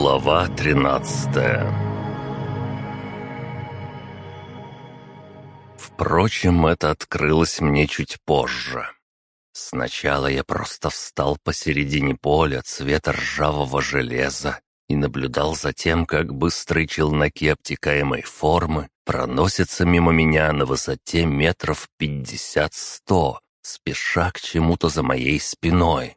Глава 13 Впрочем, это открылось мне чуть позже. Сначала я просто встал посередине поля цвета ржавого железа и наблюдал за тем, как быстрые челноки обтекаемой формы проносятся мимо меня на высоте метров пятьдесят-сто, спеша к чему-то за моей спиной.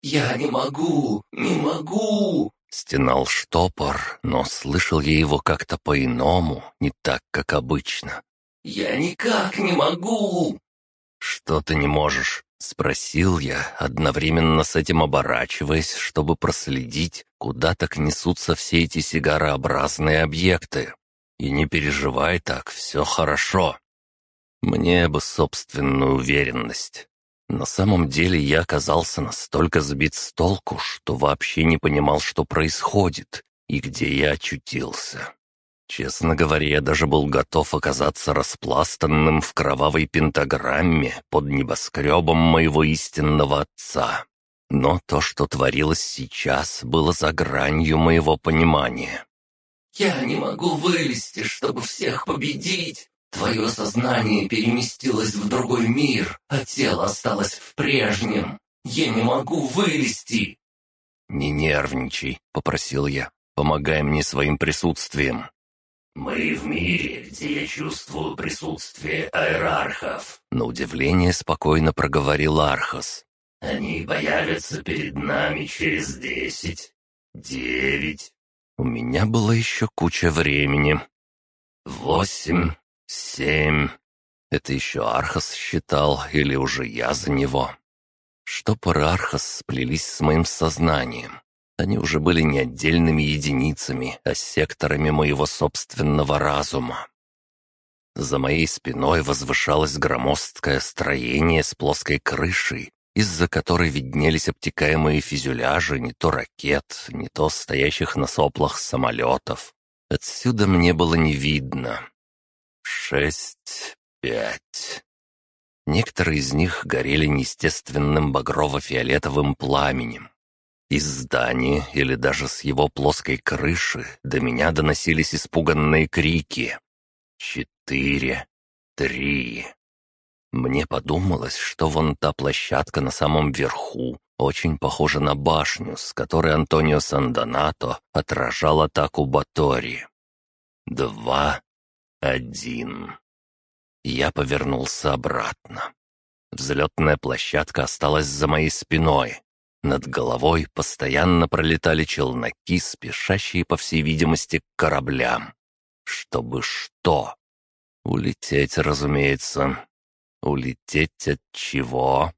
«Я не могу, не могу!» Стенал штопор, но слышал я его как-то по-иному, не так, как обычно. «Я никак не могу!» «Что ты не можешь?» — спросил я, одновременно с этим оборачиваясь, чтобы проследить, куда так несутся все эти сигарообразные объекты. «И не переживай так, все хорошо». Мне бы собственную уверенность. На самом деле я оказался настолько сбит с толку, что вообще не понимал, что происходит и где я очутился. Честно говоря, я даже был готов оказаться распластанным в кровавой пентаграмме под небоскребом моего истинного отца. Но то, что творилось сейчас, было за гранью моего понимания. «Я не могу вылезти, чтобы всех победить!» Твое сознание переместилось в другой мир, а тело осталось в прежнем. Я не могу вылезти!» «Не нервничай», — попросил я. «Помогай мне своим присутствием». «Мы в мире, где я чувствую присутствие аэрархов», — на удивление спокойно проговорил Архас. «Они появятся перед нами через десять, девять...» У меня была еще куча времени. «Восемь, Семь. Это еще Архас считал, или уже я за него? Штопор Архас сплелись с моим сознанием. Они уже были не отдельными единицами, а секторами моего собственного разума. За моей спиной возвышалось громоздкое строение с плоской крышей, из-за которой виднелись обтекаемые фюзеляжи не то ракет, не то стоящих на соплах самолетов. Отсюда мне было не видно, шесть, пять. Некоторые из них горели неестественным багрово-фиолетовым пламенем. Из здания или даже с его плоской крыши до меня доносились испуганные крики. Четыре, три. Мне подумалось, что вон та площадка на самом верху очень похожа на башню, с которой Антонио Сандонато отражал атаку Батори. Два, один. Я повернулся обратно. Взлетная площадка осталась за моей спиной. Над головой постоянно пролетали челноки, спешащие, по всей видимости, к кораблям. Чтобы что? Улететь, разумеется. Улететь от чего?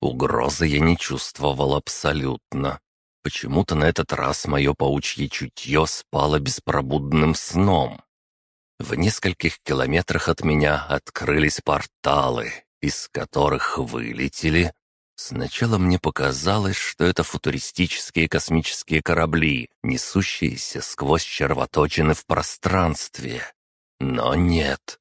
Угрозы я не чувствовал абсолютно. Почему-то на этот раз мое паучье чутье спало беспробудным сном. В нескольких километрах от меня открылись порталы, из которых вылетели... Сначала мне показалось, что это футуристические космические корабли, несущиеся сквозь червоточины в пространстве. Но нет.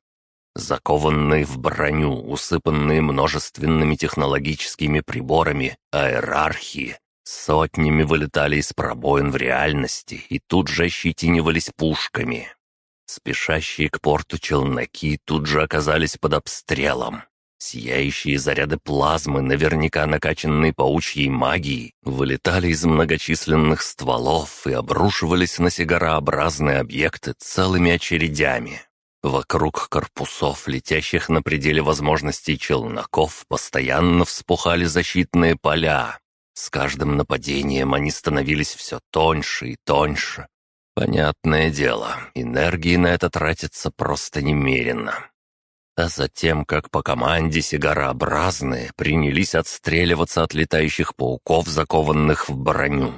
Закованные в броню, усыпанные множественными технологическими приборами, аэрархии, сотнями вылетали из пробоин в реальности и тут же ощетинивались пушками. Спешащие к порту челноки тут же оказались под обстрелом. Сияющие заряды плазмы, наверняка накачанные паучьей магией, вылетали из многочисленных стволов и обрушивались на сигарообразные объекты целыми очередями. Вокруг корпусов, летящих на пределе возможностей челноков, постоянно вспухали защитные поля. С каждым нападением они становились все тоньше и тоньше, Понятное дело, энергии на это тратится просто немерено. А затем, как по команде сигарообразные принялись отстреливаться от летающих пауков, закованных в броню.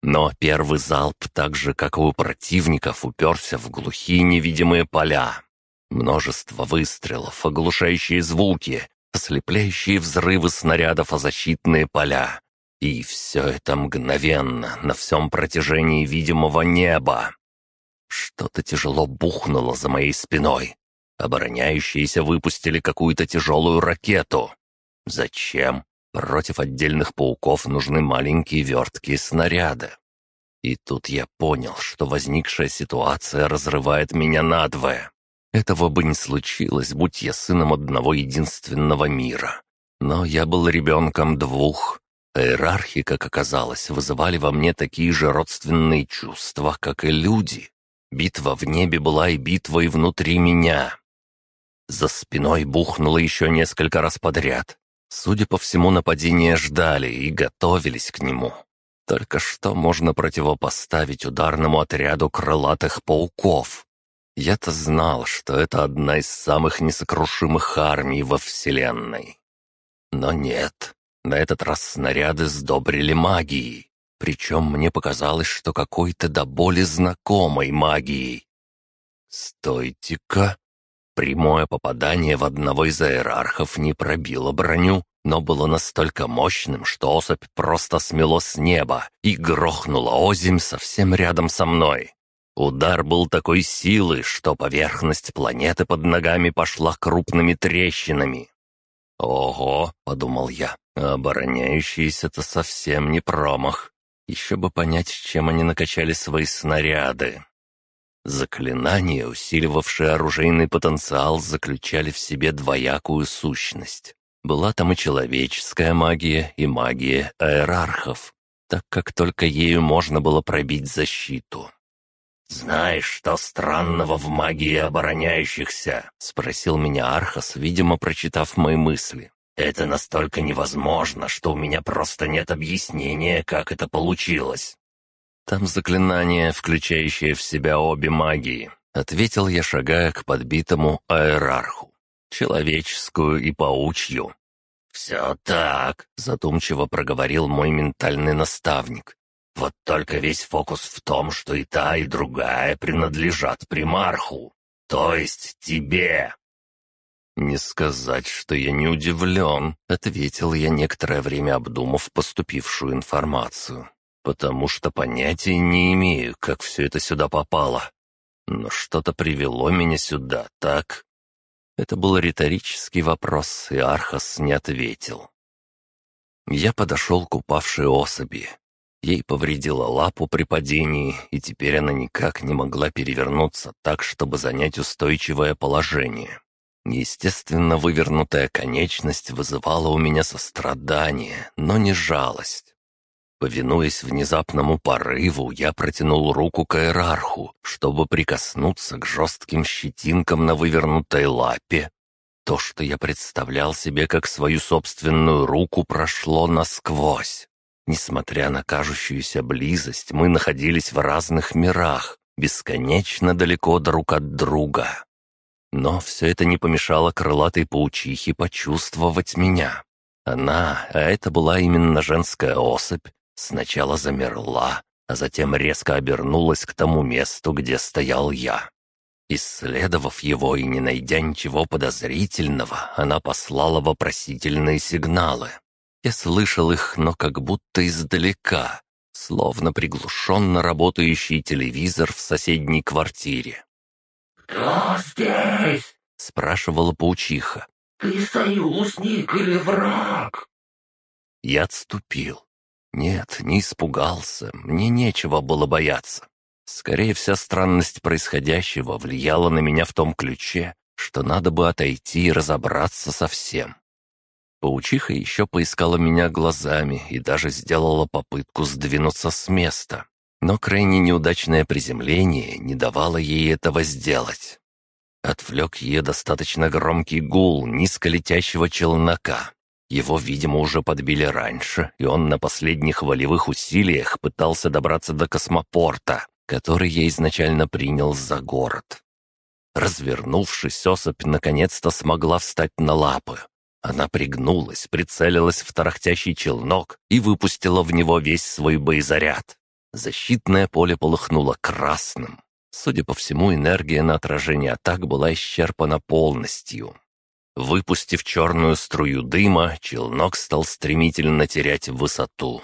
Но первый залп, так же, как и у противников, уперся в глухие невидимые поля. Множество выстрелов, оглушающие звуки, ослепляющие взрывы снарядов о защитные поля. И все это мгновенно, на всем протяжении видимого неба. Что-то тяжело бухнуло за моей спиной. Обороняющиеся выпустили какую-то тяжелую ракету. Зачем? Против отдельных пауков нужны маленькие верткие снаряды. И тут я понял, что возникшая ситуация разрывает меня надвое. Этого бы не случилось, будь я сыном одного единственного мира. Но я был ребенком двух. А иерархи, как оказалось, вызывали во мне такие же родственные чувства, как и люди. Битва в небе была и битвой внутри меня. За спиной бухнуло еще несколько раз подряд. Судя по всему, нападения ждали и готовились к нему. Только что можно противопоставить ударному отряду крылатых пауков? Я-то знал, что это одна из самых несокрушимых армий во Вселенной. Но нет, на этот раз снаряды сдобрили магией. Причем мне показалось, что какой-то до боли знакомой магией. «Стойте-ка!» Прямое попадание в одного из аэрархов не пробило броню, но было настолько мощным, что особь просто смело с неба и грохнула озимь совсем рядом со мной. Удар был такой силы, что поверхность планеты под ногами пошла крупными трещинами. «Ого!» — подумал я. «Обороняющиеся-то совсем не промах. Еще бы понять, чем они накачали свои снаряды». Заклинания, усиливавшие оружейный потенциал, заключали в себе двоякую сущность. Была там и человеческая магия, и магия аэрархов, так как только ею можно было пробить защиту. «Знаешь, что странного в магии обороняющихся?» — спросил меня Архас, видимо, прочитав мои мысли. «Это настолько невозможно, что у меня просто нет объяснения, как это получилось». «Там заклинание, включающее в себя обе магии», — ответил я, шагая к подбитому аэрарху человеческую и паучью. «Все так», — задумчиво проговорил мой ментальный наставник. «Вот только весь фокус в том, что и та, и другая принадлежат примарху, то есть тебе». «Не сказать, что я не удивлен», — ответил я некоторое время обдумав поступившую информацию, «потому что понятия не имею, как все это сюда попало. Но что-то привело меня сюда, так?» Это был риторический вопрос, и Архас не ответил. Я подошел к упавшей особи. Ей повредила лапу при падении, и теперь она никак не могла перевернуться так, чтобы занять устойчивое положение. Естественно, вывернутая конечность вызывала у меня сострадание, но не жалость. Повинуясь внезапному порыву, я протянул руку к иерарху, чтобы прикоснуться к жестким щетинкам на вывернутой лапе. То, что я представлял себе как свою собственную руку, прошло насквозь. Несмотря на кажущуюся близость, мы находились в разных мирах, бесконечно далеко друг от друга. Но все это не помешало крылатой паучихе почувствовать меня. Она, а это была именно женская особь, Сначала замерла, а затем резко обернулась к тому месту, где стоял я. Исследовав его и не найдя ничего подозрительного, она послала вопросительные сигналы. Я слышал их, но как будто издалека, словно приглушенно работающий телевизор в соседней квартире. «Кто здесь?» — спрашивала паучиха. «Ты союзник или враг?» Я отступил. Нет, не испугался, мне нечего было бояться. Скорее, вся странность происходящего влияла на меня в том ключе, что надо бы отойти и разобраться со всем. Паучиха еще поискала меня глазами и даже сделала попытку сдвинуться с места. Но крайне неудачное приземление не давало ей этого сделать. Отвлек ее достаточно громкий гул низколетящего челнока, его, видимо, уже подбили раньше, и он на последних волевых усилиях пытался добраться до космопорта, который я изначально принял за город. Развернувшись, особь наконец-то смогла встать на лапы. Она пригнулась, прицелилась в тарахтящий челнок и выпустила в него весь свой боезаряд. Защитное поле полыхнуло красным. Судя по всему, энергия на отражение атак была исчерпана полностью. Выпустив черную струю дыма, челнок стал стремительно терять высоту.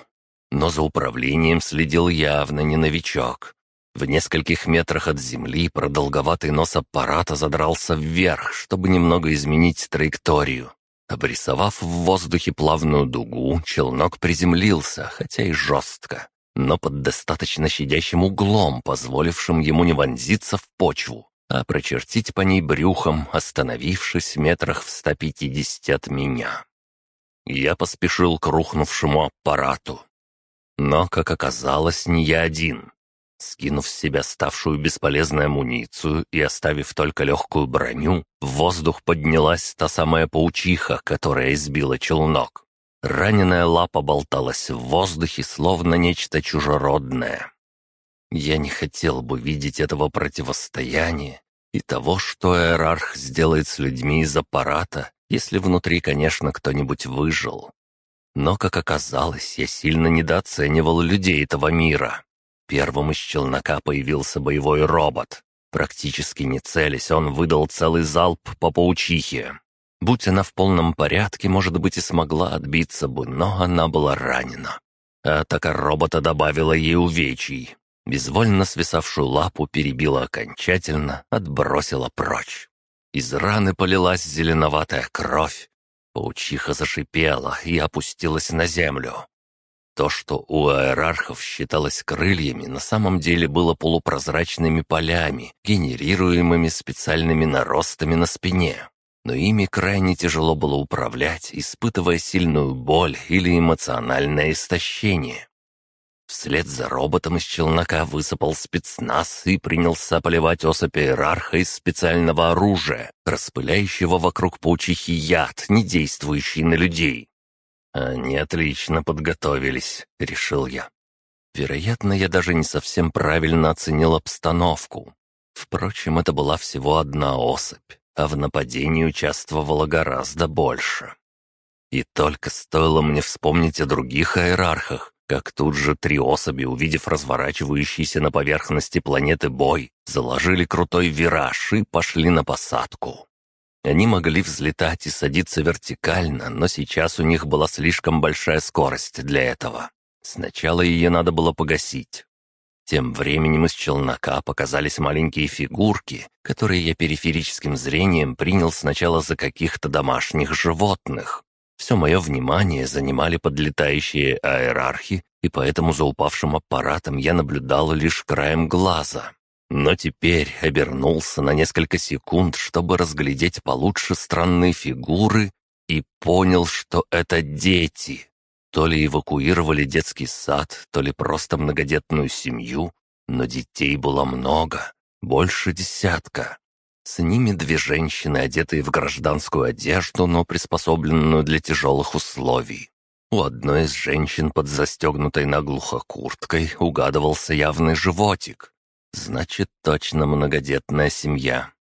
Но за управлением следил явно не новичок. В нескольких метрах от земли продолговатый нос аппарата задрался вверх, чтобы немного изменить траекторию. Обрисовав в воздухе плавную дугу, челнок приземлился, хотя и жестко. Но под достаточно щадящим углом, позволившим ему не вонзиться в почву, а прочертить по ней брюхом, остановившись метрах в 150 от меня. Я поспешил к рухнувшему аппарату. Но, как оказалось, не я один. Скинув с себя ставшую бесполезной амуницию и оставив только легкую броню, в воздух поднялась та самая паучиха, которая избила челнок. Раненая лапа болталась в воздухе, словно нечто чужеродное. Я не хотел бы видеть этого противостояния и того, что Эрарх сделает с людьми из аппарата, если внутри, конечно, кто-нибудь выжил. Но, как оказалось, я сильно недооценивал людей этого мира. Первым из челнока появился боевой робот. Практически не целясь, он выдал целый залп по паучихе. Будь она в полном порядке, может быть, и смогла отбиться бы, но она была ранена. Атака робота добавила ей увечий. Безвольно свисавшую лапу перебила окончательно, отбросила прочь. Из раны полилась зеленоватая кровь. Паучиха зашипела и опустилась на землю. То, что у аэрархов считалось крыльями, на самом деле было полупрозрачными полями, генерируемыми специальными наростами на спине. Но ими крайне тяжело было управлять, испытывая сильную боль или эмоциональное истощение. Вслед за роботом из челнока высыпал спецназ и принялся поливать особь иерарха из специального оружия, распыляющего вокруг паучихи яд, не действующий на людей. «Они отлично подготовились», — решил я. Вероятно, я даже не совсем правильно оценил обстановку. Впрочем, это была всего одна особь, а в нападении участвовало гораздо больше. И только стоило мне вспомнить о других иерархах, как тут же три особи, увидев разворачивающийся на поверхности планеты бой, заложили крутой вираж и пошли на посадку. Они могли взлетать и садиться вертикально, но сейчас у них была слишком большая скорость для этого. Сначала ее надо было погасить. Тем временем из челнока показались маленькие фигурки, которые я периферическим зрением принял сначала за каких-то домашних животных. Все мое внимание занимали подлетающие аэрархи, и поэтому за упавшим аппаратом я наблюдал лишь краем глаза. Но теперь обернулся на несколько секунд, чтобы разглядеть получше странные фигуры, и понял, что это дети. То ли эвакуировали детский сад, то ли просто многодетную семью, но детей было много, больше десятка. С ними две женщины, одетые в гражданскую одежду, но приспособленную для тяжелых условий. У одной из женщин под застегнутой наглухо курткой угадывался явный животик, Значит, точно многодетная семья.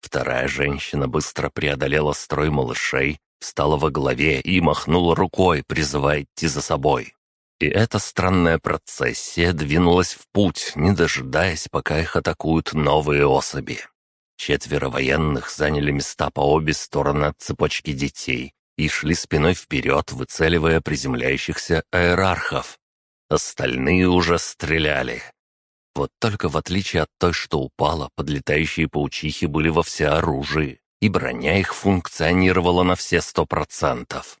Вторая женщина быстро преодолела строй малышей, встала во главе и махнула рукой, призывая идти за собой. И эта странная процессия двинулась в путь, не дожидаясь, пока их атакуют новые особи. Четверо военных заняли места по обе стороны от цепочки детей и шли спиной вперед, выцеливая приземляющихся аэрархов. Остальные уже стреляли, вот только в отличие от той, что упала, подлетающие паучихи были во всеоружии, и броня их функционировала на все сто процентов.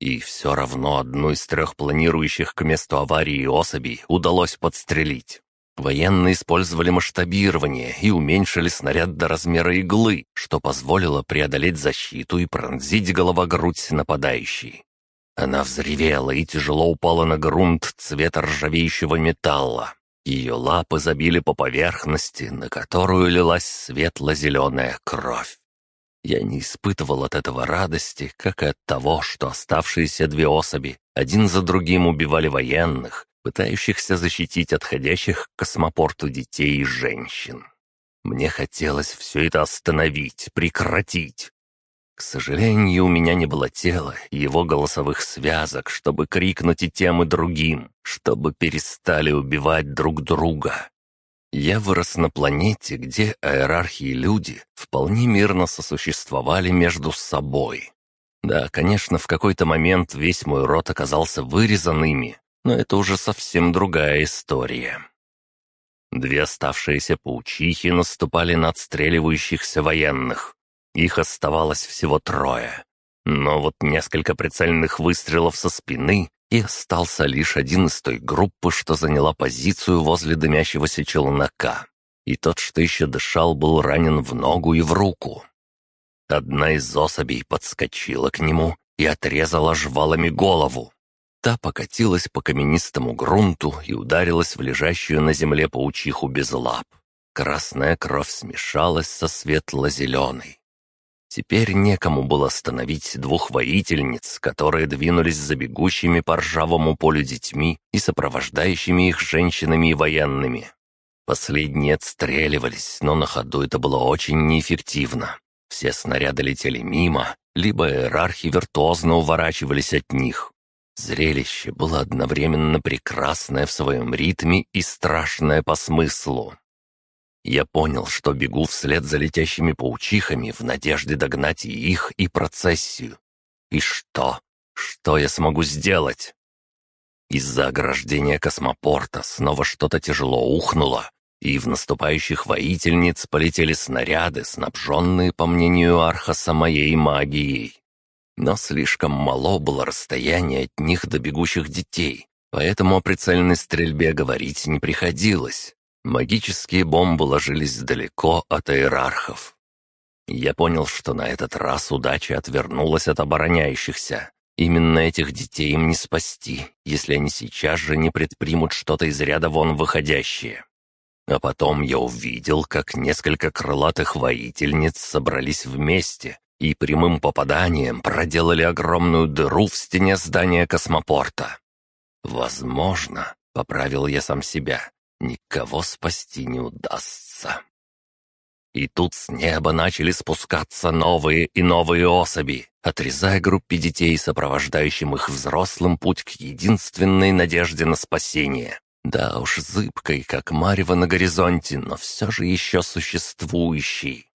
И все равно одну из трех планирующих к месту аварии особей удалось подстрелить. Военные использовали масштабирование и уменьшили снаряд до размера иглы, что позволило преодолеть защиту и пронзить голова-грудь нападающей. Она взревела и тяжело упала на грунт цвета ржавеющего металла, ее лапы забили по поверхности, на которую лилась светло-зеленая кровь. Я не испытывал от этого радости, как и от того, что оставшиеся две особи один за другим убивали военных, пытающихся защитить отходящих к космопорту детей и женщин. Мне хотелось все это остановить, прекратить. К сожалению, у меня не было тела и его голосовых связок, чтобы крикнуть и тем, и другим, чтобы перестали убивать друг друга. Я вырос на планете, где иерархии люди вполне мирно сосуществовали между собой. Да, конечно, в какой-то момент весь мой род оказался вырезан ими, но это уже совсем другая история. Две оставшиеся паучихи наступали на отстреливающихся военных, их оставалось всего трое. Но вот несколько прицельных выстрелов со спины, и остался лишь один из той группы, что заняла позицию возле дымящегося челнока. И тот, что еще дышал, был ранен в ногу и в руку. Одна из особей подскочила к нему и отрезала жвалами голову. Та покатилась по каменистому грунту и ударилась в лежащую на земле паучиху без лап. Красная кровь смешалась со светло-зеленой. Теперь некому было остановить двух воительниц, которые двинулись за бегущими по ржавому полю детьми и сопровождающими их женщинами и военными. Последние отстреливались, но на ходу это было очень неэффективно. Все снаряды летели мимо, либо иерархи виртуозно уворачивались от них. Зрелище было одновременно прекрасное в своем ритме и страшное по смыслу. Я понял, что бегу вслед за летящими паучихами в надежде догнать и их, и процессию. И что? Что я смогу сделать? Из-за ограждения космопорта снова что-то тяжело ухнуло, и в наступающих воительниц полетели снаряды, снабженные, по мнению Архаса, моей магией. Но слишком мало было расстояние от них до бегущих детей, поэтому о прицельной стрельбе говорить не приходилось. Магические бомбы ложились далеко от иерархов. Я понял, что на этот раз удача отвернулась от обороняющихся. Именно этих детей им не спасти, если они сейчас же не предпримут что-то из ряда вон выходящее. А потом я увидел, как несколько крылатых воительниц собрались вместе и прямым попаданием проделали огромную дыру в стене здания космопорта. «Возможно», — поправил я сам себя, никого спасти не удастся. И тут с неба начали спускаться новые и новые особи, отрезая группе детей, сопровождающим их взрослым путь к единственной надежде на спасение. Да уж, зыбкой, как марево на горизонте, но все же еще существующий.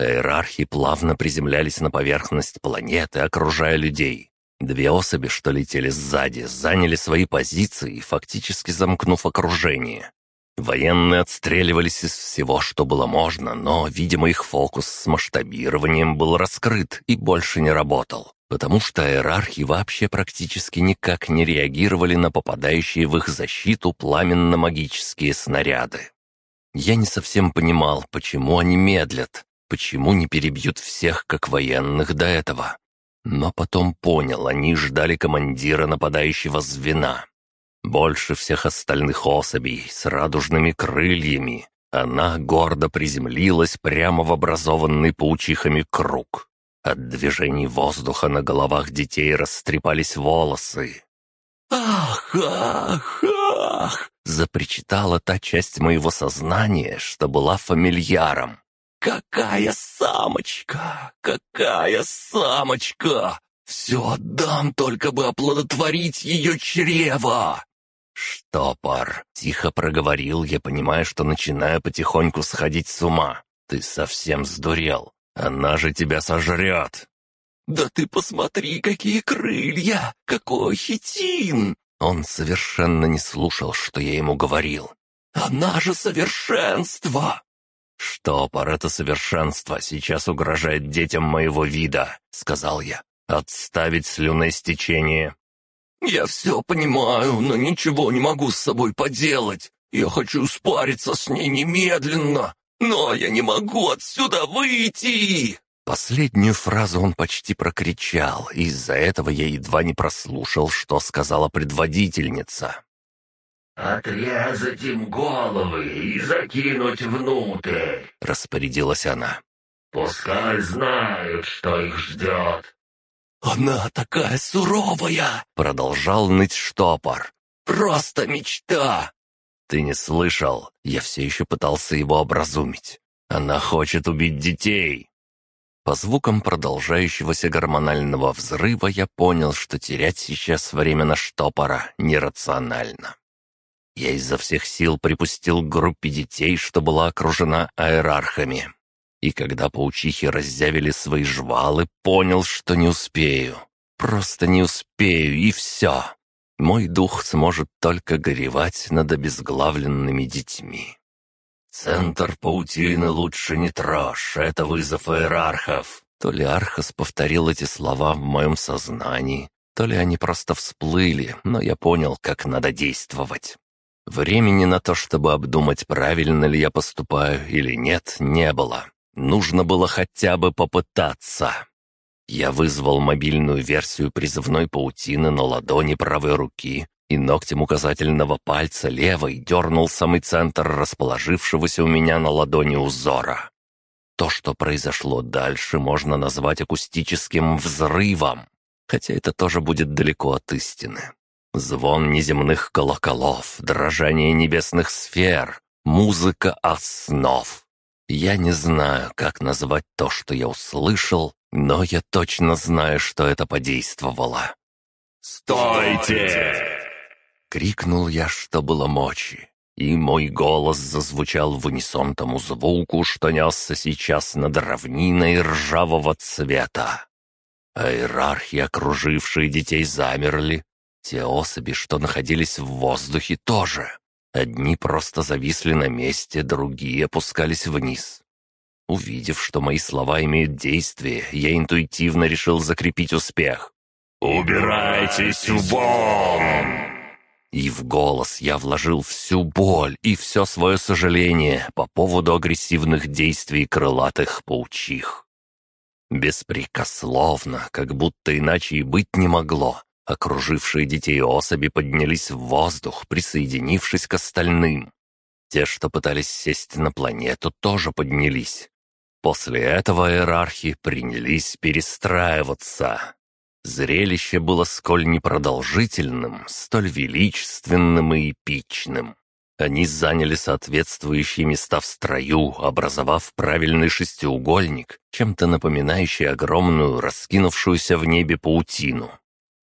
Иерархи плавно приземлялись на поверхность планеты, окружая людей. Две особи, что летели сзади, заняли свои позиции, фактически замкнув окружение. Военные отстреливались из всего, что было можно, но, видимо, их фокус с масштабированием был раскрыт и больше не работал, потому что иерархи вообще практически никак не реагировали на попадающие в их защиту пламенно-магические снаряды. Я не совсем понимал, почему они медлят, почему не перебьют всех, как военных до этого. Но потом понял, они ждали командира нападающего звена. Больше всех остальных особей с радужными крыльями она гордо приземлилась прямо в образованный паучихами круг. От движений воздуха на головах детей растрепались волосы. «Ах, ах, ах!» — запричитала та часть моего сознания, что была фамильяром. «Какая самочка! Какая самочка! Все отдам, только бы оплодотворить ее чрево!» «Штопор!» — тихо проговорил я, понимая, что начинаю потихоньку сходить с ума. «Ты совсем сдурел. Она же тебя сожрет!» «Да ты посмотри, какие крылья! Какой хитин!» Он совершенно не слушал, что я ему говорил. «Она же совершенство!» «Штопор — это совершенство, сейчас угрожает детям моего вида», — сказал я. «Отставить слюноистечение». «Я все понимаю, но ничего не могу с собой поделать. Я хочу спариться с ней немедленно, но я не могу отсюда выйти!» Последнюю фразу он почти прокричал, и из-за этого я едва не прослушал, что сказала предводительница. «Отрезать им головы и закинуть внутрь», — распорядилась она. «Пускай знают, что их ждет». «Она такая суровая!» — продолжал ныть штопор. «Просто мечта!» «Ты не слышал? Я все еще пытался его образумить. Она хочет убить детей!» По звукам продолжающегося гормонального взрыва я понял, что терять сейчас время на штопора нерационально. Я изо всех сил припустил к группе детей, что была окружена аэрархами. И когда паучихи раззявили свои жвалы, понял, что не успею. Просто не успею, и все. Мой дух сможет только горевать над обезглавленными детьми. «Центр паутины лучше не трожь, это вызов иерархов». То ли Архас повторил эти слова в моем сознании, То ли они просто всплыли, но я понял, как надо действовать. Времени на то, чтобы обдумать, правильно ли я поступаю или нет, не было. Нужно было хотя бы попытаться. Я вызвал мобильную версию призывной паутины на ладони правой руки и ногтем указательного пальца левой дернул самый центр расположившегося у меня на ладони узора. То, что произошло дальше, можно назвать акустическим взрывом, хотя это тоже будет далеко от истины. Звон неземных колоколов, дрожание небесных сфер, музыка основ. Я не знаю, как назвать то, что я услышал, но я точно знаю, что это подействовало. «Стойте!» Крикнул я, что было мочи, и мой голос зазвучал в унисон тому звуку, что несся сейчас над равниной ржавого цвета. А иерархи, окружившие детей, замерли. Те особи, что находились в воздухе, тоже. Одни просто зависли на месте, другие опускались вниз. Увидев, что мои слова имеют действие, я интуитивно решил закрепить успех. «Убирайтесь вон!» И в голос я вложил всю боль и все свое сожаление по поводу агрессивных действий крылатых паучих. Беспрекословно, как будто иначе и быть не могло, окружившие детей особи поднялись в воздух, присоединившись к остальным. Те, что пытались сесть на планету, тоже поднялись. После этого иерархи принялись перестраиваться. Зрелище было сколь непродолжительным, столь величественным и эпичным. Они заняли соответствующие места в строю, образовав правильный шестиугольник, чем-то напоминающий огромную, раскинувшуюся в небе паутину.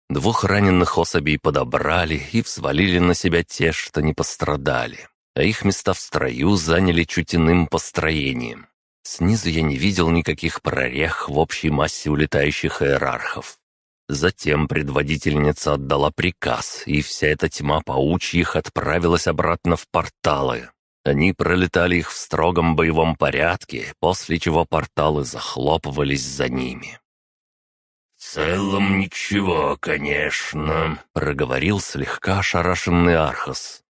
Двух раненых особей подобрали и взвалили на себя те, что не пострадали, а их места в строю заняли чуть иным построением. Снизу я не видел никаких прорех в общей массе улетающих иерархов. Затем предводительница отдала приказ, и вся эта тьма паучьих отправилась обратно в порталы. Они пролетали их в строгом боевом порядке, после чего порталы захлопывались за ними. «В целом ничего, конечно», — проговорил слегка ошарашенный Архас.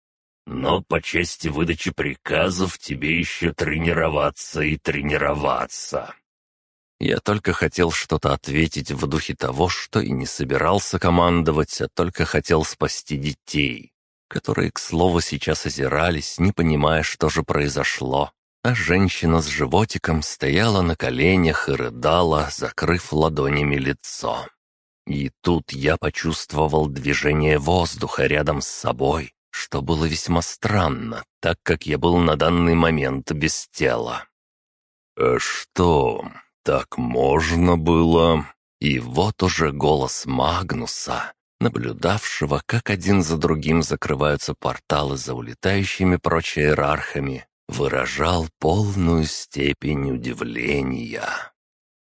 «Но по части выдачи приказов тебе еще тренироваться и тренироваться. Я только хотел что-то ответить в духе того, что и не собирался командовать, а только хотел спасти детей, которые, к слову, сейчас озирались, не понимая, что же произошло. А женщина с животиком стояла на коленях и рыдала, закрыв ладонями лицо. И тут я почувствовал движение воздуха рядом с собой, что было весьма странно, так как я был на данный момент без тела. «А что, так можно было. И вот уже голос Магнуса, наблюдавшего, как один за другим закрываются порталы за улетающими прочь иерархами, выражал полную степень удивления.